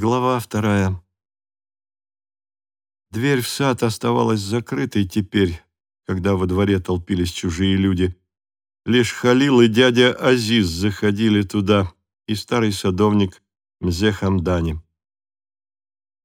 Глава вторая. Дверь в сад оставалась закрытой теперь, когда во дворе толпились чужие люди. Лишь Халил и дядя Азиз заходили туда, и старый садовник Мзе Хамдани.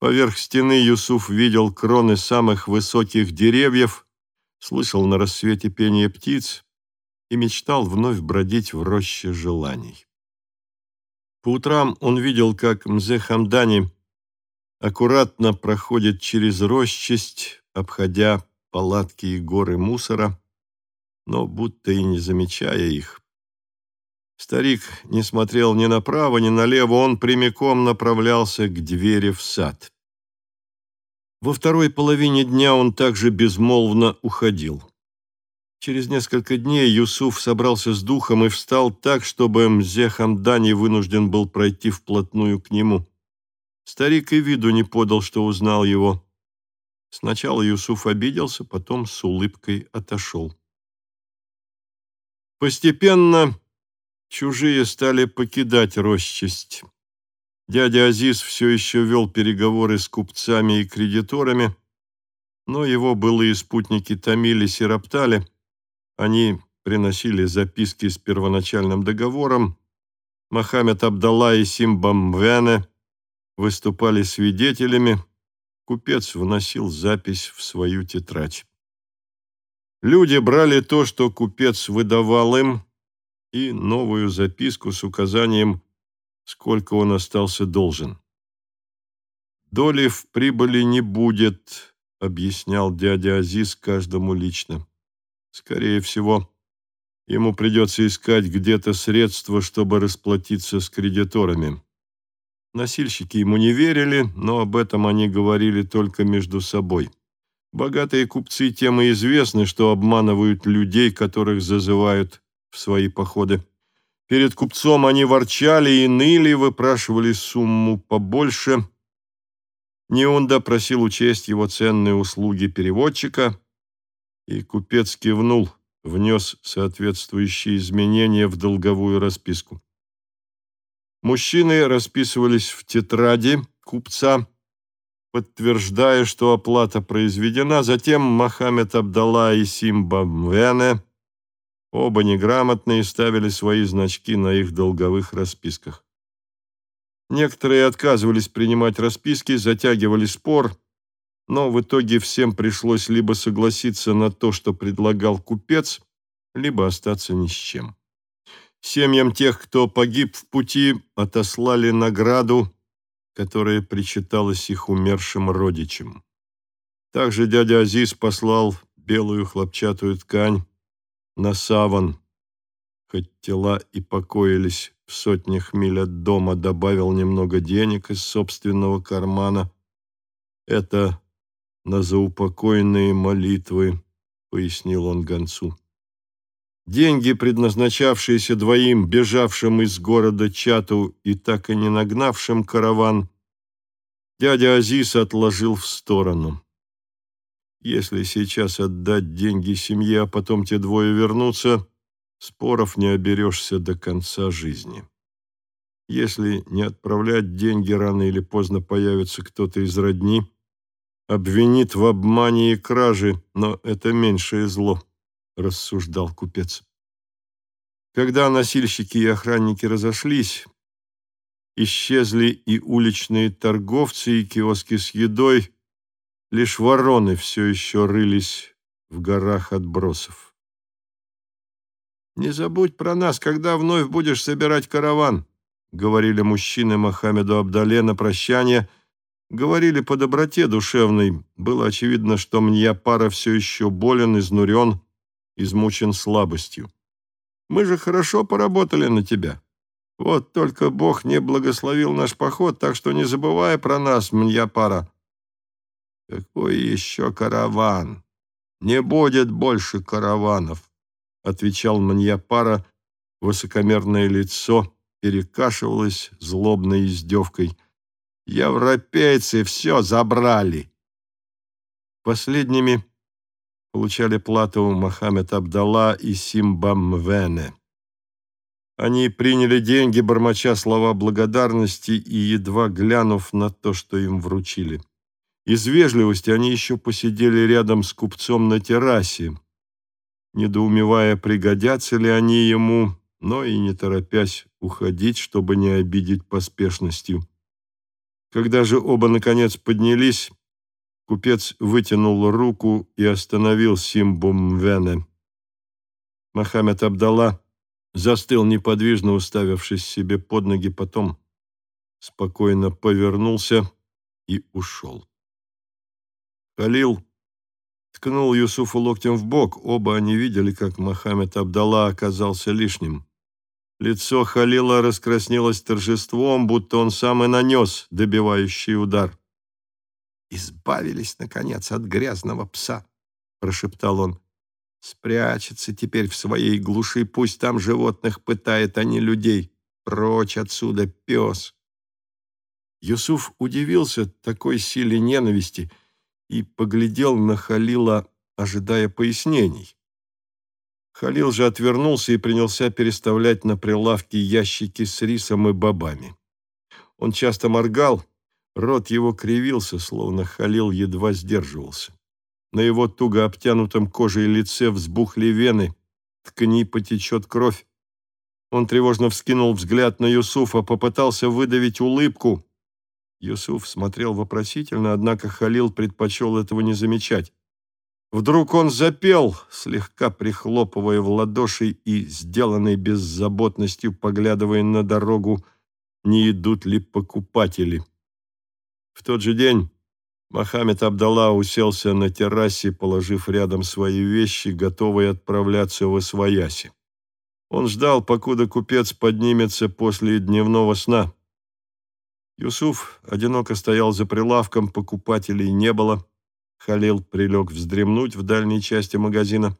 Поверх стены Юсуф видел кроны самых высоких деревьев, слышал на рассвете пение птиц и мечтал вновь бродить в роще желаний. По утрам он видел, как Мзе Хамдани аккуратно проходит через рощесть, обходя палатки и горы мусора, но будто и не замечая их. Старик не смотрел ни направо, ни налево, он прямиком направлялся к двери в сад. Во второй половине дня он также безмолвно уходил. Через несколько дней Юсуф собрался с духом и встал так, чтобы Мзе Хамдани вынужден был пройти вплотную к нему. Старик и виду не подал, что узнал его. Сначала Юсуф обиделся, потом с улыбкой отошел. Постепенно чужие стали покидать росчесть. Дядя Азиз все еще вел переговоры с купцами и кредиторами, но его былые спутники томились и роптали – они приносили записки с первоначальным договором. Мохаммед Абдалла и Симба Мвене выступали свидетелями. Купец вносил запись в свою тетрадь. Люди брали то, что купец выдавал им, и новую записку с указанием, сколько он остался должен. «Доли в прибыли не будет», — объяснял дядя Азиз каждому лично. Скорее всего, ему придется искать где-то средства, чтобы расплатиться с кредиторами. Носильщики ему не верили, но об этом они говорили только между собой. Богатые купцы тем и известны, что обманывают людей, которых зазывают в свои походы. Перед купцом они ворчали и ныли, выпрашивали сумму побольше. Неунда просил учесть его ценные услуги переводчика – и купец кивнул, внес соответствующие изменения в долговую расписку. Мужчины расписывались в тетради купца, подтверждая, что оплата произведена, затем Мохаммед Абдалла и Симба Мвене, оба неграмотные, ставили свои значки на их долговых расписках. Некоторые отказывались принимать расписки, затягивали спор – но в итоге всем пришлось либо согласиться на то, что предлагал купец, либо остаться ни с чем. Семьям тех, кто погиб в пути, отослали награду, которая причиталась их умершим родичам. Также дядя Азиз послал белую хлопчатую ткань на саван, хоть тела и покоились в сотнях миль от дома, добавил немного денег из собственного кармана. Это на заупокойные молитвы», — пояснил он гонцу. Деньги, предназначавшиеся двоим, бежавшим из города Чату и так и не нагнавшим караван, дядя Азиз отложил в сторону. Если сейчас отдать деньги семье, а потом те двое вернутся, споров не оберешься до конца жизни. Если не отправлять деньги, рано или поздно появится кто-то из родни — обвинит в обмане и краже, но это меньшее зло, рассуждал купец. Когда носильщики и охранники разошлись, исчезли и уличные торговцы, и киоски с едой, лишь вороны все еще рылись в горах отбросов. «Не забудь про нас, когда вновь будешь собирать караван», говорили мужчины Мохаммеду Абдале на прощание – Говорили по доброте душевной. Было очевидно, что мне пара все еще болен, изнурен, измучен слабостью. Мы же хорошо поработали на тебя. Вот только Бог не благословил наш поход, так что не забывай про нас, мне пара. Какой еще караван? Не будет больше караванов, отвечал мне пара. Высокомерное лицо перекашивалось злобной издевкой – Европейцы все забрали. Последними получали плату Мохаммед Абдалла и Симба Мвене. Они приняли деньги, бормоча слова благодарности и едва глянув на то, что им вручили. Из вежливости они еще посидели рядом с купцом на террасе, недоумевая, пригодятся ли они ему, но и не торопясь уходить, чтобы не обидеть поспешностью. Когда же оба, наконец, поднялись, купец вытянул руку и остановил Симбу Мвене. Мохаммед Абдалла застыл неподвижно, уставившись себе под ноги, потом спокойно повернулся и ушел. Халил ткнул Юсуфу локтем в бок. Оба они видели, как Мохаммед Абдалла оказался лишним. Лицо Халила раскраснелось торжеством, будто он сам и нанес добивающий удар. «Избавились, наконец, от грязного пса», — прошептал он. «Спрячется теперь в своей глуши, пусть там животных пытает, а не людей. Прочь отсюда, пес!» Юсуф удивился такой силе ненависти и поглядел на Халила, ожидая пояснений. Халил же отвернулся и принялся переставлять на прилавке ящики с рисом и бобами. Он часто моргал, рот его кривился, словно Халил едва сдерживался. На его туго обтянутом кожей лице взбухли вены, ткани потечет кровь. Он тревожно вскинул взгляд на Юсуфа, попытался выдавить улыбку. Юсуф смотрел вопросительно, однако Халил предпочел этого не замечать. Вдруг он запел, слегка прихлопывая в ладоши и, сделанной беззаботностью, поглядывая на дорогу, не идут ли покупатели. В тот же день Мохаммед Абдалла уселся на террасе, положив рядом свои вещи, готовый отправляться в Освояси. Он ждал, покуда купец поднимется после дневного сна. Юсуф одиноко стоял за прилавком, покупателей не было. Халил прилег вздремнуть в дальней части магазина.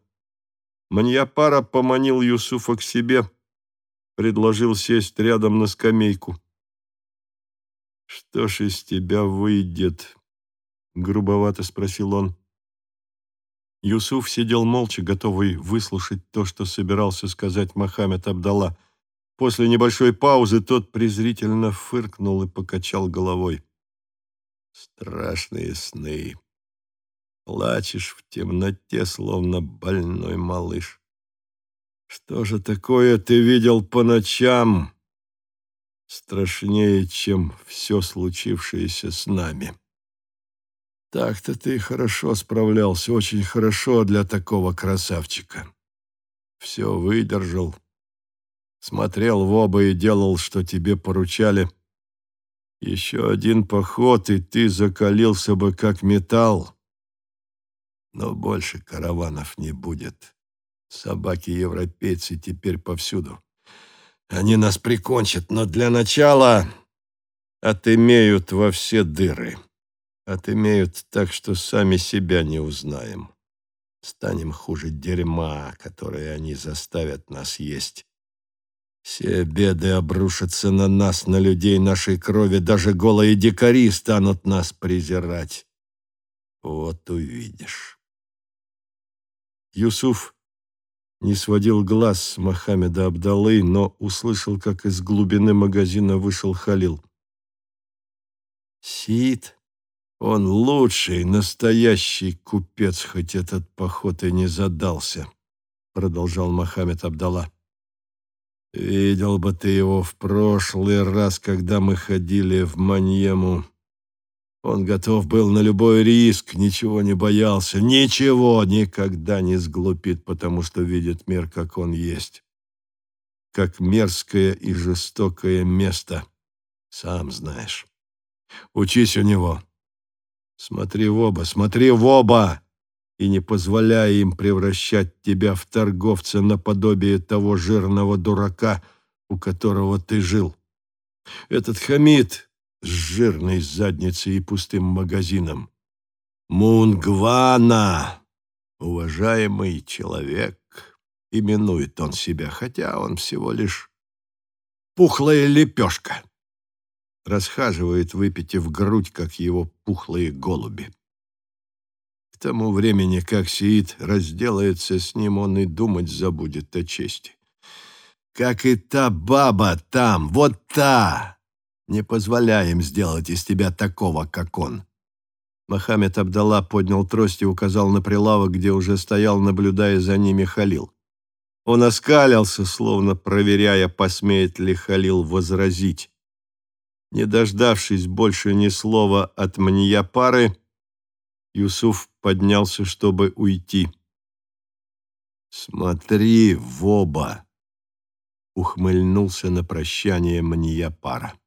Маньяпара поманил Юсуфа к себе, предложил сесть рядом на скамейку. «Что ж из тебя выйдет?» — грубовато спросил он. Юсуф сидел молча, готовый выслушать то, что собирался сказать Мохаммед Абдалла. После небольшой паузы тот презрительно фыркнул и покачал головой. «Страшные сны», Плачешь в темноте, словно больной малыш. Что же такое ты видел по ночам? Страшнее, чем все случившееся с нами. Так-то ты хорошо справлялся, очень хорошо для такого красавчика. Все выдержал. Смотрел в оба и делал, что тебе поручали. Еще один поход, и ты закалился бы, как металл. Но больше караванов не будет. Собаки-европейцы теперь повсюду. Они нас прикончат, но для начала отымеют во все дыры. Отымеют так, что сами себя не узнаем. Станем хуже дерьма, которое они заставят нас есть. Все беды обрушатся на нас, на людей нашей крови. Даже голые дикари станут нас презирать. Вот увидишь. Юсуф не сводил глаз с Мохаммеда Абдалы, но услышал, как из глубины магазина вышел Халил. «Сид, он лучший, настоящий купец, хоть этот поход и не задался», продолжал Мохаммед Абдалла. «Видел бы ты его в прошлый раз, когда мы ходили в Маньему. Он готов был на любой риск, ничего не боялся, ничего никогда не сглупит, потому что видит мир, как он есть. Как мерзкое и жестокое место, сам знаешь. Учись у него. Смотри в оба, смотри в оба, и не позволяй им превращать тебя в торговца наподобие того жирного дурака, у которого ты жил. Этот Хамид с жирной задницей и пустым магазином. Мунгвана, уважаемый человек, именует он себя, хотя он всего лишь пухлая лепешка. Расхаживает, выпитив грудь, как его пухлые голуби. К тому времени, как Сиит разделается с ним, он и думать забудет о чести. как и та баба там, вот та. Не позволяем сделать из тебя такого, как он». Мохаммед Абдалла поднял трость и указал на прилавок, где уже стоял, наблюдая за ними Халил. Он оскалился, словно проверяя, посмеет ли Халил возразить. Не дождавшись больше ни слова от Маньяпары, Юсуф поднялся, чтобы уйти. «Смотри в оба!» — ухмыльнулся на прощание Маньяпара.